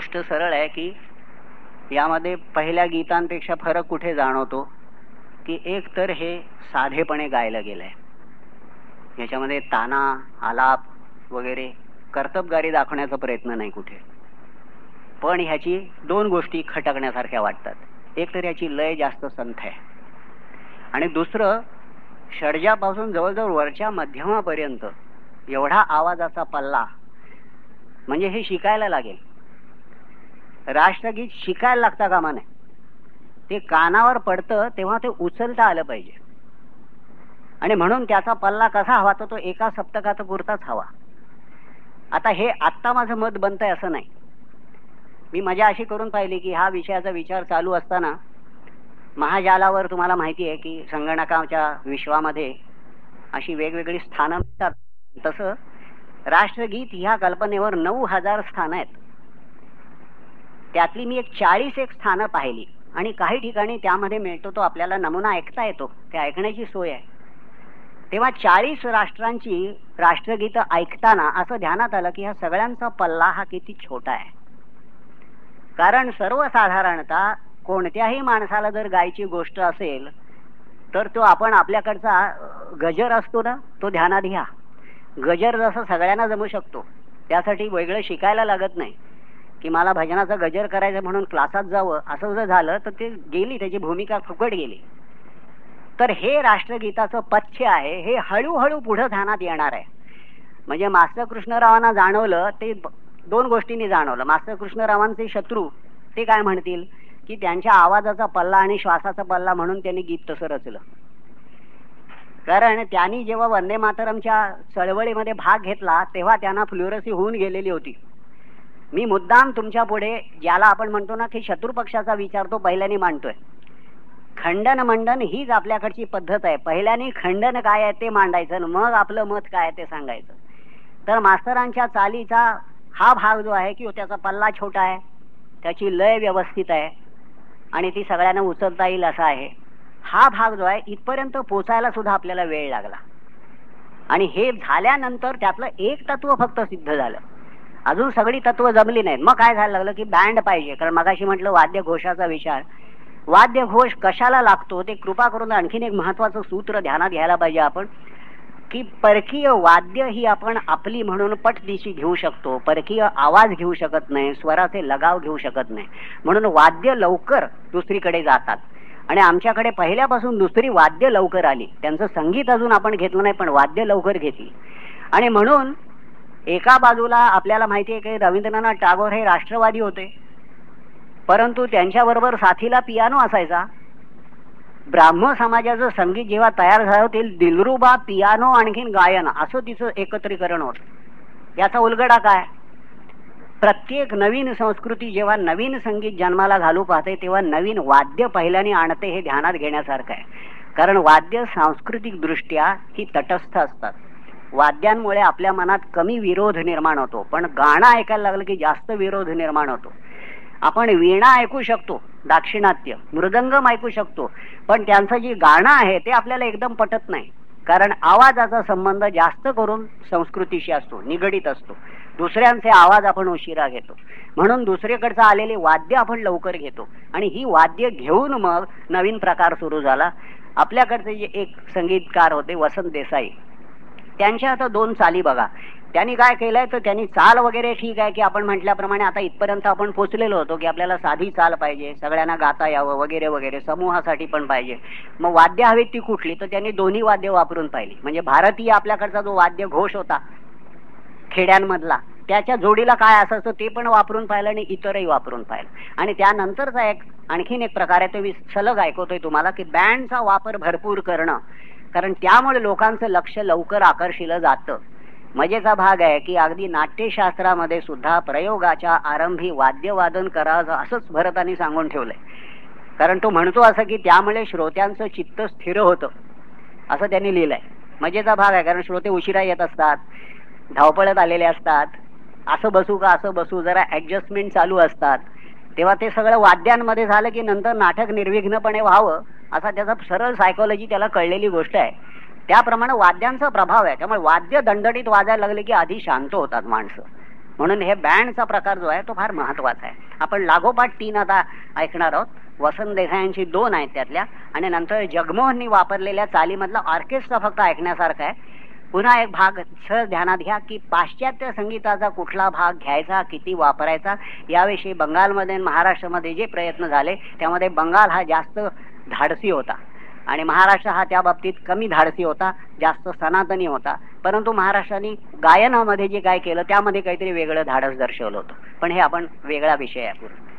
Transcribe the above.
गोष्ट सरळ आहे की यामध्ये पहिल्या गीतांपेक्षा फरक कुठे जाणवतो? की एक तर हे साधेपणे गायलं गेलंय. याच्यामध्ये ताना आलाप वगैरे कर्तबगारी दाखवण्याचा प्रयत्न नाही कुठे. पण ह्याची दोन गोष्टी खटकण्यासारख्या वाटतात. एक तर याची लय जास्त संथ आहे. आणि दुसरं षडजापासून जवळजवळ वरच्या मध्यमापर्यंत एवढा आवाजाचा पल्ला म्हणजे हे शिकायला लागेल. राष्ट्रगीत शिकायला लागता कामा नये. ते कानावर पडतं तेव्हा ते उचलता आलं पाहिजे. आणि म्हणून त्याचा पल्ला कसा हवा तर तो एका सप्तकाचा पुरताच हवा. आता हे आत्ता माझं मत बनतंय असं नाही. मी मजा अशी करून पाहिली की हा विषयाचा विचार चालू असताना महाजालावर तुम्हाला माहिती आहे की संगणकाच्या विश्वामध्ये अशी वेगवेगळी स्थानं मिळतात. तसं राष्ट्रगीत ह्या कल्पनेवर नऊ हजार स्थानं आहेत. त्यातली मी एक चाळीस एक स्थानं पाहिली. आणि काही ठिकाणी त्यामध्ये मिळतो तो आपल्याला नमुना ऐकता येतो. ते ऐकण्याची सोय आहे. तेव्हा चाळीस राष्ट्रांची राष्ट्रगीतं ऐकताना असं ध्यानात आलं की ह्या सगळ्यांचा पल्ला हा किती छोटा आहे. कारण सर्वसाधारणतः कोणत्याही माणसाला जर गायची गोष्ट असेल तर तो आपण आपल्याकडचा गजर असतो ना तो ध्यानात घ्या. गजर जसं सगळ्यांना जमू शकतो त्यासाठी वेगळं शिकायला लागत नाही. की मला भजनाचा गजर करायचं म्हणून क्लासात जावं असं जर झालं तर ते गेली त्याची भूमिका फुकट गेली. तर हे राष्ट्रगीताचं पथ्य आहे हे हळूहळू पुढं ध्यानात येणार आहे. म्हणजे मास्टर कृष्णरावांना जाणवलं ते दोन गोष्टींनी जाणवलं. मास्टर कृष्णरावांचे शत्रू ते काय म्हणतील? की त्यांच्या आवाजाचा पल्ला आणि श्वासाचा पल्ला म्हणून त्यांनी गीत तसं रचलं. कारण त्यांनी जेव्हा वंदे मातरमच्या चळवळीमध्ये भाग घेतला तेव्हा त्यांना फ्लुरसी होऊन गेलेली होती. मी मुद्दाम तुमच्यापुढे ज्याला आपण म्हणतो ना की शत्रुपक्षाचा विचार तो पहिल्याने मांडतोय. खंडन मंडन हीच आपल्याकडची पद्धत आहे. पहिल्याने खंडन काय आहे ते मांडायचं मग आपलं मत काय आहे ते सांगायचं. तर मास्तरांच्या चालीचा हा भाग जो आहे की त्याचा पल्ला छोटा आहे त्याची लय व्यवस्थित आहे आणि ती सगळ्यांना उचलता येईल असा आहे. हा भाग जो आहे इथपर्यंत पोचायला सुद्धा आपल्याला वेळ लागला. आणि हे झाल्यानंतर त्यातलं एक तत्व फक्त सिद्ध झालं. अजून सगळी तत्व जमली नाहीत. मग काय झालं लागलं की बँड पाहिजे. कारण मगाशी म्हटलं वाद्य घोषाचा विचार. वाद्य घोष कशाला लागतो ते कृपा करून आणखीन एक महत्वाचं सूत्र ध्यानात घ्यायला पाहिजे आपण. की परकीय वाद्य ही आपण आपली म्हणून पटदिशी घेऊ शकतो. परकीय आवाज घेऊ शकत नाही. स्वराचे लगाव घेऊ शकत नाही. म्हणून वाद्य लवकर दुसरीकडे जातात. आणि आमच्याकडे पहिल्यापासून दुसरी वाद्य लवकर आली. त्यांचं संगीत अजून आपण घेतलं नाही पण वाद्य लवकर घेतली. आणि म्हणून एका बाजूला आपल्याला माहिती आहे की रवींद्रनाथ टागोर हे राष्ट्रवादी होते. परंतु त्यांच्याबरोबर साथीला पियानो असायचा. ब्राह्म समाजाचं संगीत जेव्हा तयार झालं ते दिलरुबा पियानो आणखीन गायन असं तिचं एकत्रीकरण होत. याचा उलगडा काय? प्रत्येक नवीन संस्कृती जेव्हा नवीन संगीत जन्माला घालू पाहते तेव्हा नवीन वाद्य पहिल्याने आणते हे ध्यानात घेण्यासारखं आहे. कारण वाद्य सांस्कृतिक दृष्ट्या ही तटस्थ असतात. वाद्यांमुळे आपल्या मनात कमी विरोध निर्माण होतो. पण गाणं ऐकायला लागलं की जास्त विरोध निर्माण होतो. आपण वीणा ऐकू शकतो दाक्षिणात्य मृदंगम ऐकू शकतो पण त्यांचं जे गाणं आहे ते आपल्याला एकदम पटत नाही. कारण आवाजाचा संबंध जास्त करून संस्कृतीशी असतो निगडीत असतो. दुसऱ्यांचे आवाज आपण उशिरा घेतो. म्हणून दुसरीकडचं आलेले वाद्य आपण लवकर घेतो. आणि ही वाद्य घेऊन मग नवीन प्रकार सुरू झाला. आपल्याकडचे जे एक संगीतकार होते वसंत देसाई त्यांच्या आता दोन चाली बघा. त्यांनी काय केलंय तर त्यांनी चाल वगैरे ठीक आहे की आपण म्हटल्याप्रमाणे आता इथपर्यंत आपण पोचलेलो होतो की आपल्याला साधी चाल पाहिजे सगळ्यांना गाता यावं वगैरे वगैरे समूहासाठी पण पाहिजे. मग वाद्य हवीत ती कुठली? तर त्यांनी दोन्ही वाद्य वापरून पाहिली. म्हणजे भारतीय आपल्याकडचा जो वाद्य घोष होता खेड्यांमधला त्याच्या जोडीला काय असायचं ते पण वापरून पाहिलं आणि इतरही वापरून पाहिलं. आणि त्यानंतरचा एक आणखीन एक प्रकार आहे तो मी सलग ऐकवतोय तुम्हाला की बँडचा वापर भरपूर करणं कारण त्यामुळे लोकांचं लक्ष लवकर आकर्षिलं जातं. मजेचा भाग आहे की अगदी नाट्यशास्त्रामध्ये सुद्धा प्रयोगाच्या आरंभी वाद्यवादन करावं असंच भरतानी सांगून ठेवलंय. कारण तो म्हणतो असं की त्यामुळे श्रोत्यांचं चित्त स्थिर होतं. असं त्यांनी लिहिलंय. मजेचा भाग आहे कारण श्रोते उशिरा येत असतात धावपळत आलेले असतात. असं बसू का असं बसू जरा ऍडजस्टमेंट चालू असतात. तेव्हा ते सगळं वाद्यांमध्ये झालं की नंतर नाटक निर्विघ्नपणे व्हावं. असा त्याचा सरळ सायकोलॉजी त्याला कळलेली गोष्ट आहे. त्याप्रमाणे वाद्यांचा प्रभाव आहे. त्यामुळे वाद्य दणदणीत वाजायला लागले की आधी शांत होतात माणसं. म्हणून हे बँडचा प्रकार जो आहे तो फार महत्त्वाचा आहे. आपण लागोपाठ तीन आता ऐकणार आहोत. वसंत देसायांची दोन आहेत त्यातल्या आणि नंतर जगमोहननी वापरलेल्या चालीमधला ऑर्केस्ट्रा फक्त ऐकण्यासारखा आहे. पुन्हा एक भाग सहज ध्यानात घ्या की पाश्चात्य संगीताचा कुठला भाग घ्यायचा किती वापरायचा? याविषयी बंगालमध्ये महाराष्ट्रामध्ये जे प्रयत्न झाले त्यामध्ये बंगाल हा जास्त धाडसी होता. आणि महाराष्ट्र हा त्या बाबतीत कमी धाडसी होता जास्त सनातनी होता. परंतु महाराष्ट्राने गायनामध्ये जे काय केलं त्यामध्ये काहीतरी वेगळं धाडस दर्शवलं होतं. पण हे आपण वेगळा विषय आहे पूर्ण.